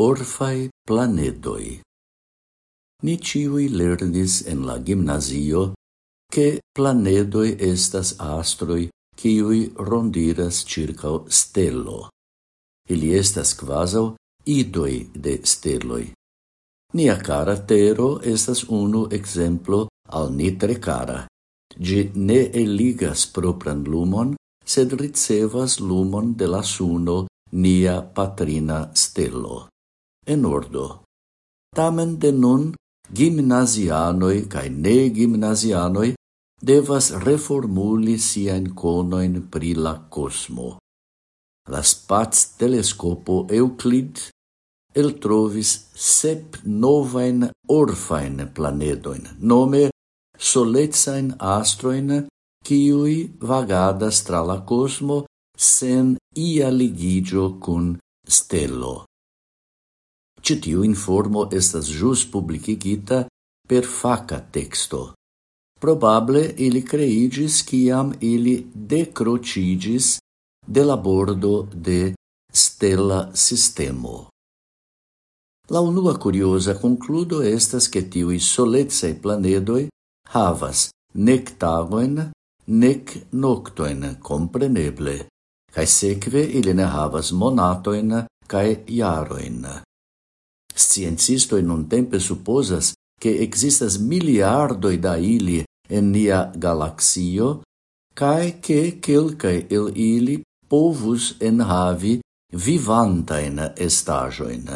orfai planedoi. Ni ciui lernis en la gimnasio che planedoi estas astroi ciui rondiras circa stelo. Ili estas quasau idoi de steloi. Nia cara tero estas unu exemplo al ni tre cara. Gi ne eligas propran lumon, sed ricevas lumon de la suno nia patrina stelo en ordo. Tamen de nun gimnazianoj cae ne gimnazianoj devas reformuli sian conoin pri la cosmo. La spac-teleskopo Euclid el trovis sep novain orfain planedoin, nome soletsain astroin kiuj vagadas tra la cosmo sen ia ligigio cun stelo. Ĉi informo estas jus publicigita per faca texto. Probable ili creigis ciam ili decrocigis de la bordo de stella sistemo. La unua curiosa concludo estas che tiui soletsei planedoi havas nec tagoen, nec noctoen, compreneble, cae seque ili ne havas monatoen cae iaroen. Sciencistoi un tempe supposas che existas miliardoi da ili en nia galaxio, cae che quelcae el ili povus enhavi vivantain estajoin.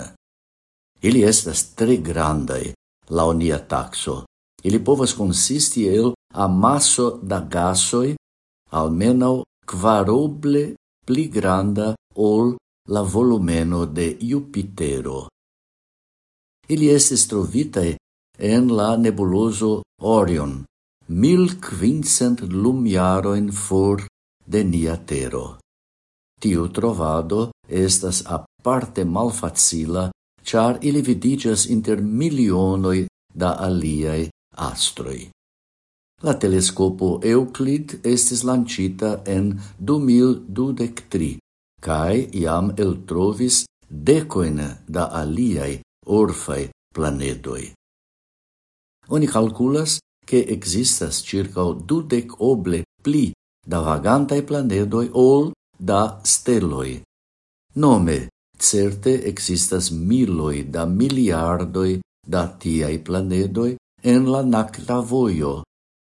Ili estas tre grandai, la onia taxo. Ili povas consisti el amasso da gasoi, almenau quaroble pli granda ol la volumeno de Jupitero, Ili estes trovitae en la nebuloso Orion, mil quincent lumiaroin for de nia tero. Tiu trovado estas aparte malfacila, char ili vidigas inter milionoi da aliai astroi. La telescopo Euclid estis lancita en 2023, cae iam eltrovis decoin da aliai orfai planedoi. Oni calculas che existas circa dudec oble pli da vagantai planedoi ol da steloi. Nome, certe existas miloi da miliardoi da tiai planedoi en la nacta voio,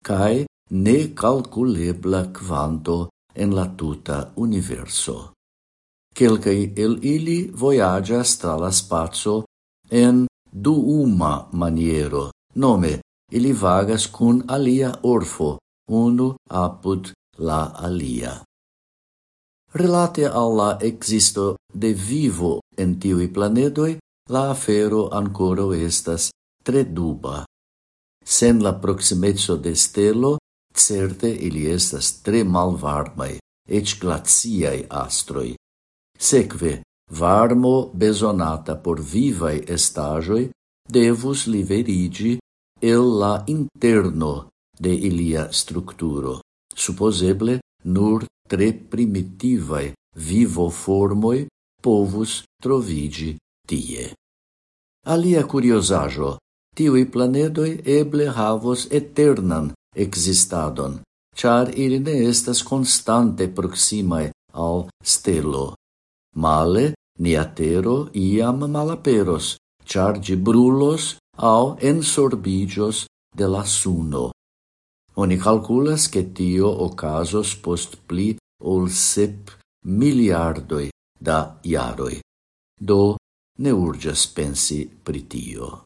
cae ne calculebla quanto en la tuta universo. Quelcai el ili voyagas tra la spazio en duuma maniero, nome, ili vagas cun alia orfo, unu apud la alia. Relate alla existo de vivo en tiui planedoi, la afero ancora estas tre duba. Sen la proximezzo de stelo, certe ili estas tre malvarmai, ec glaciai astroi. Secve, varmo besonata por vivai estagioi devus liverigi el la interno de ilia structuro, supposeble nur tre primitivae vivo formoi povus trovigi tie. Alia curiosajo, tiui planedoi eble havos eternan existadon, char ili ne estas constante proximae al stelo. Male, Nia tero iam malaperos, char gi brulos au ensorbigios de la suno. Oni calculas che tio ocasos post pli ol sep miliardoi da iaroi. Do, ne urgas pensi pri tio.